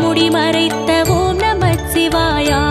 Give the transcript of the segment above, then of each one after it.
முடி மறைத்த ஓம் நம சிவாயா.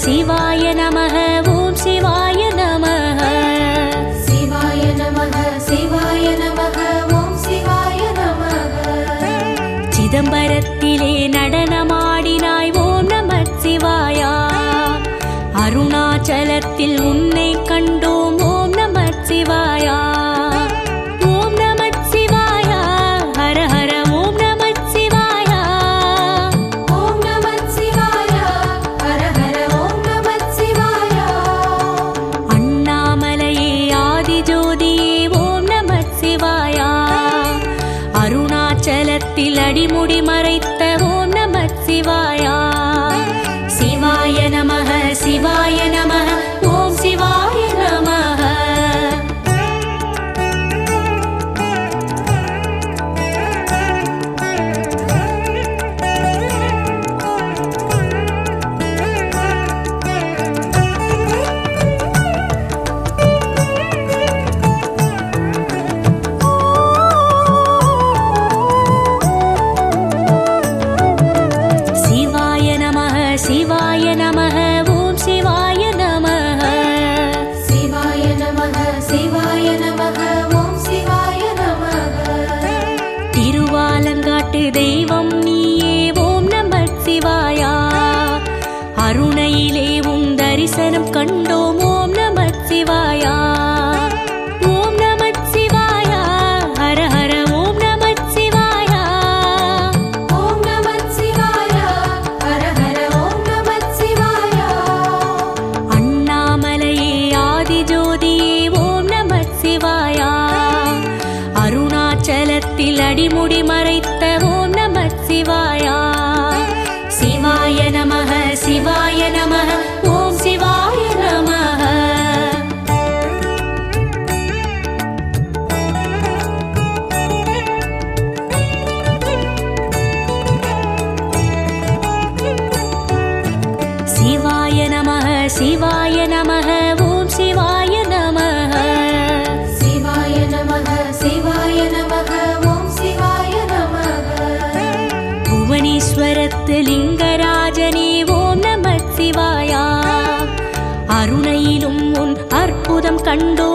希望。நிலத்தில் அடிமுடி மறைத்த ஓம் நம சிவாயா. கண்டோ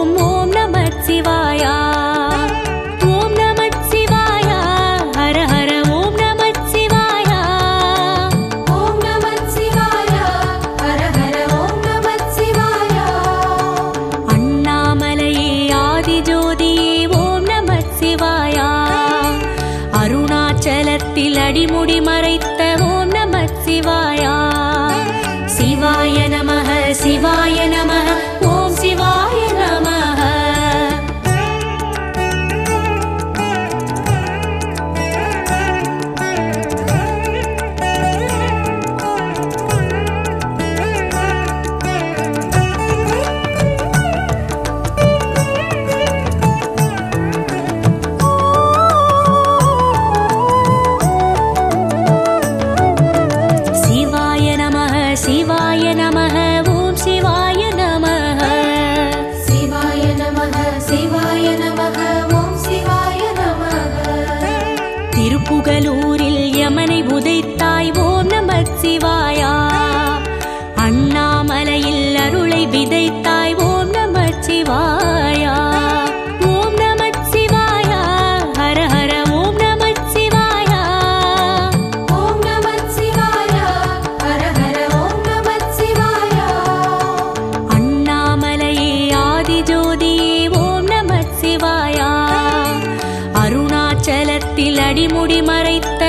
புரிவாயா அருணாச்சலத்தில் அடிமுடி மறைத்த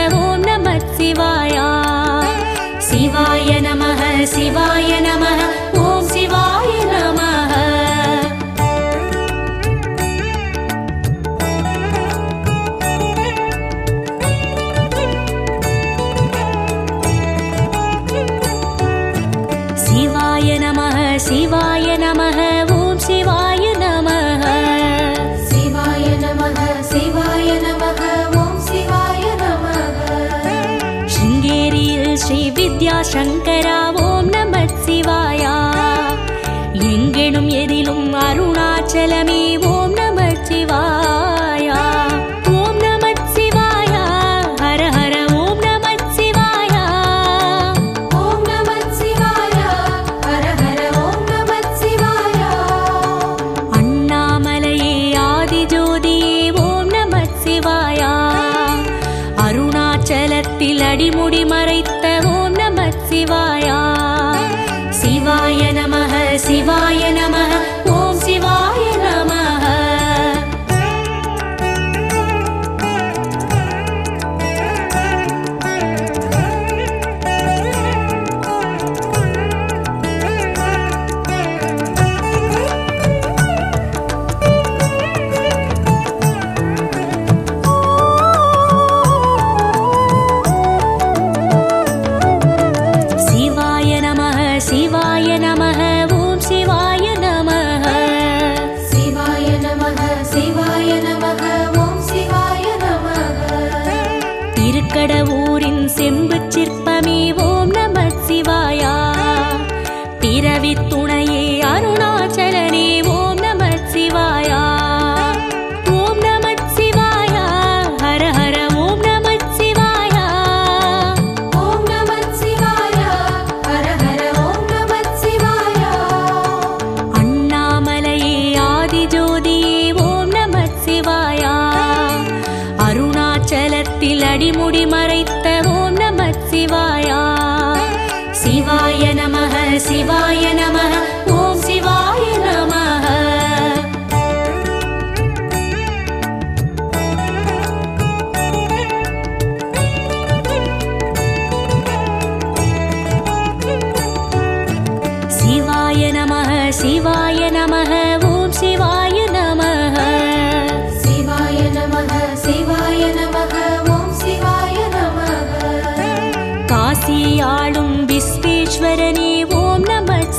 வேணும் எதிலும் அருணாச்சலமே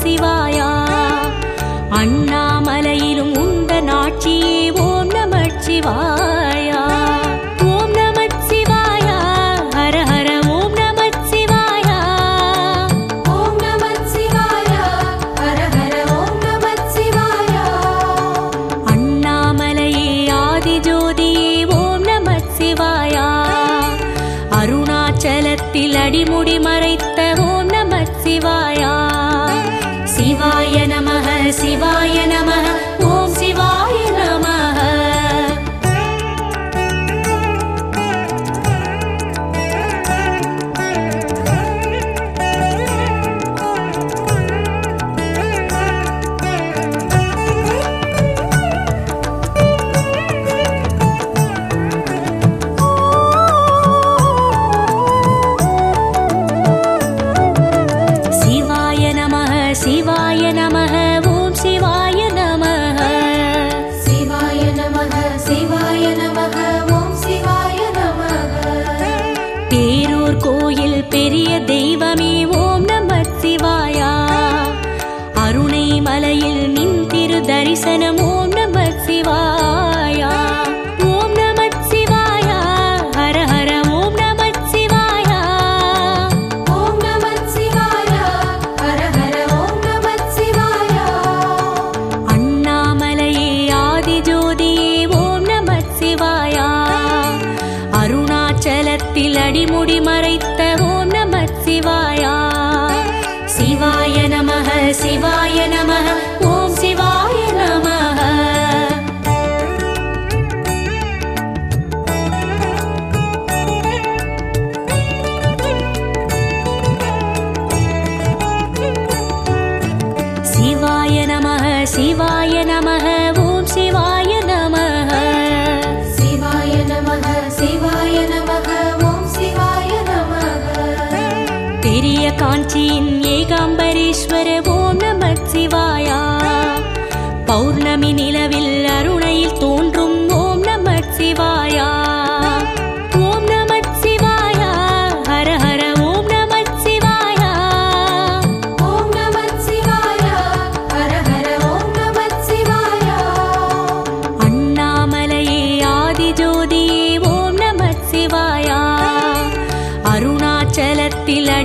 நம சிவாயா அண்ணாமலையிலும் உந்த நாட்சியே ஓம் நம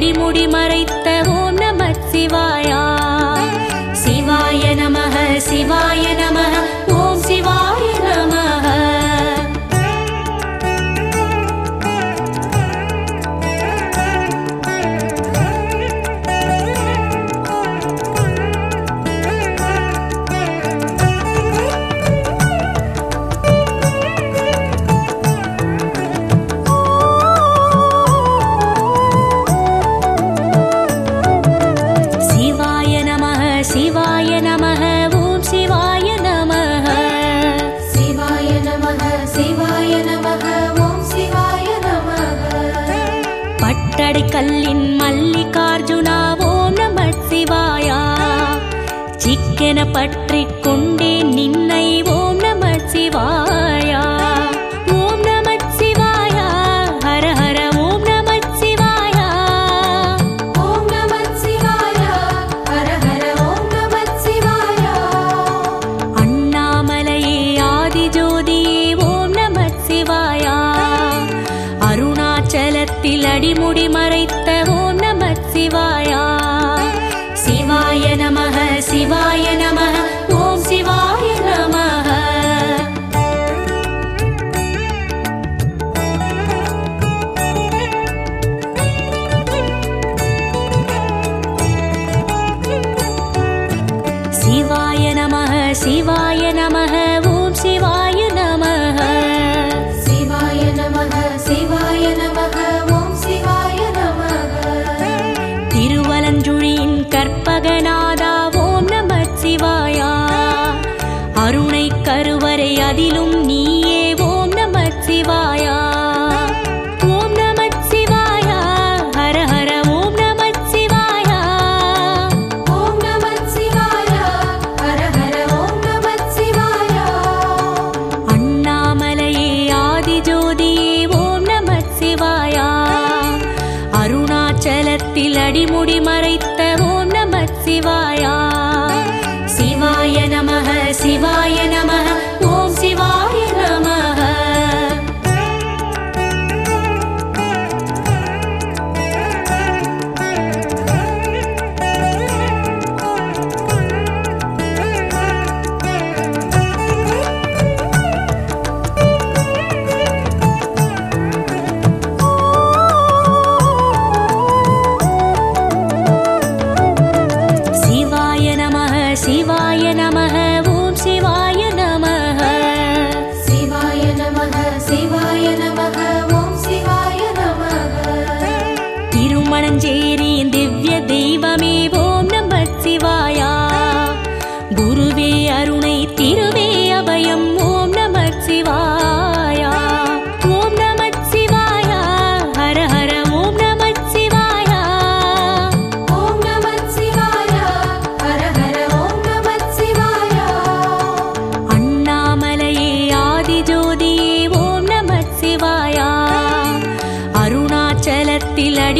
செடிமுடி மறைத்து படைக்கல்லின் மல்லிகார்ஜுனா ஓம் நம சிவாயா? சிக்கென பற்றிக்கொண்டு நாராயண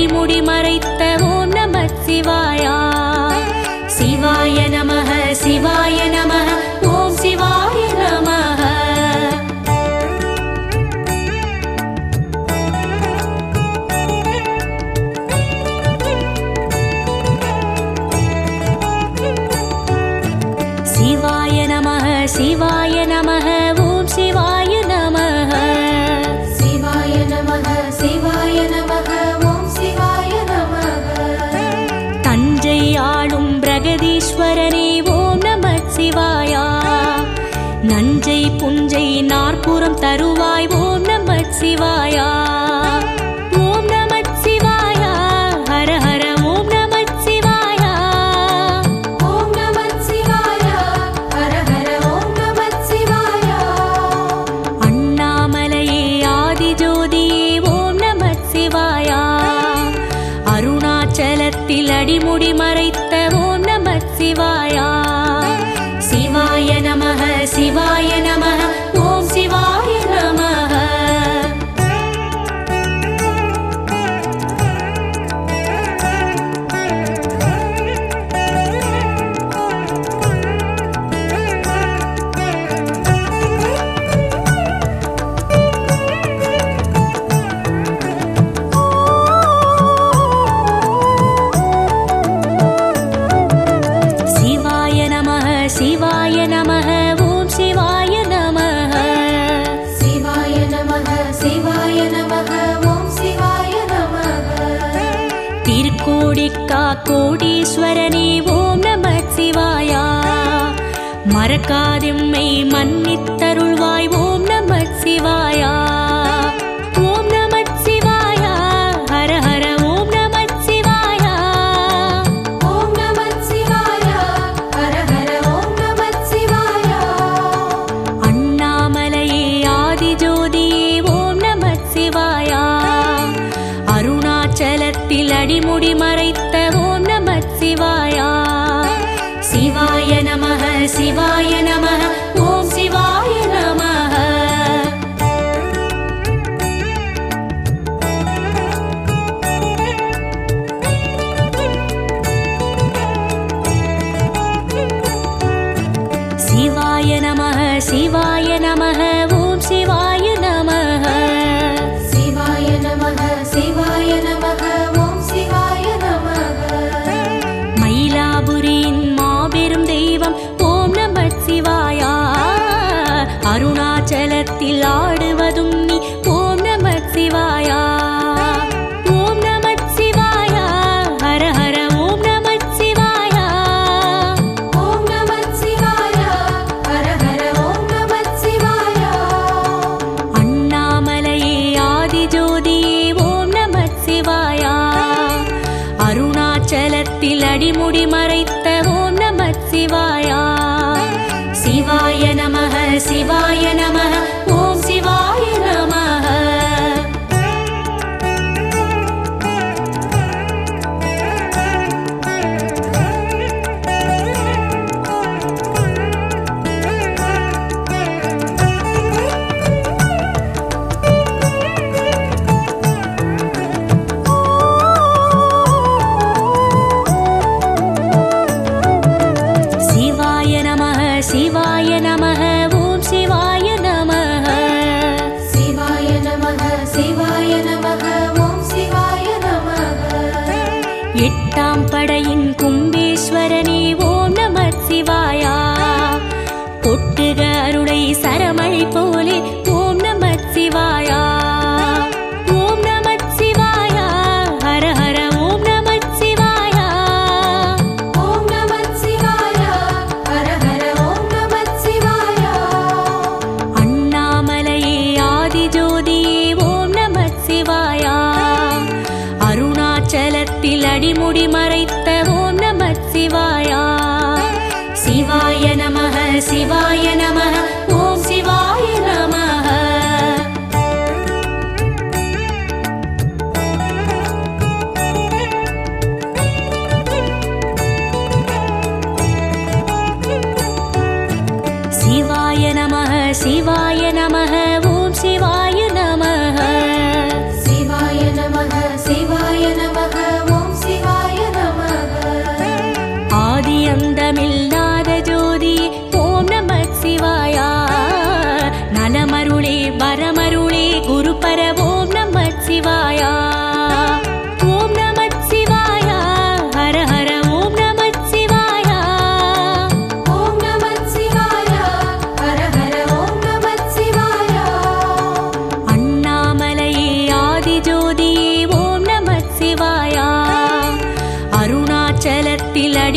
முடி மறைத்த ஓம் நம சிவாய ஈஸ்வரனே ஓம் நம சிவாயா. நஞ்சை புஞ்சை நாற்புறம் தருவாய் ஓம் நம சிவாயா. शिवाय नमः शिवाय नमः। படையின் கும்பேஸ்வரனே ஓம் நம சிவாயா.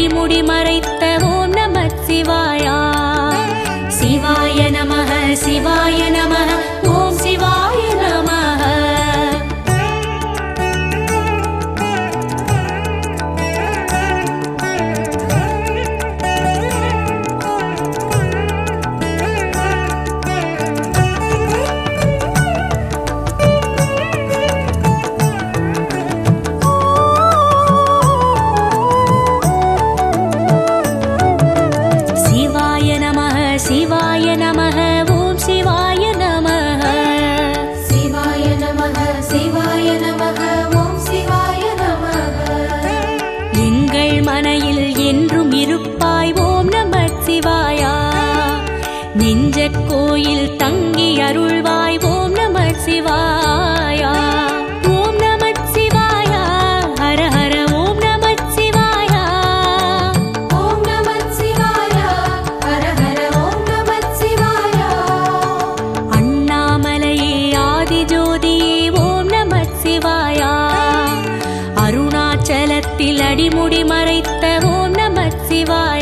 muri சிவாய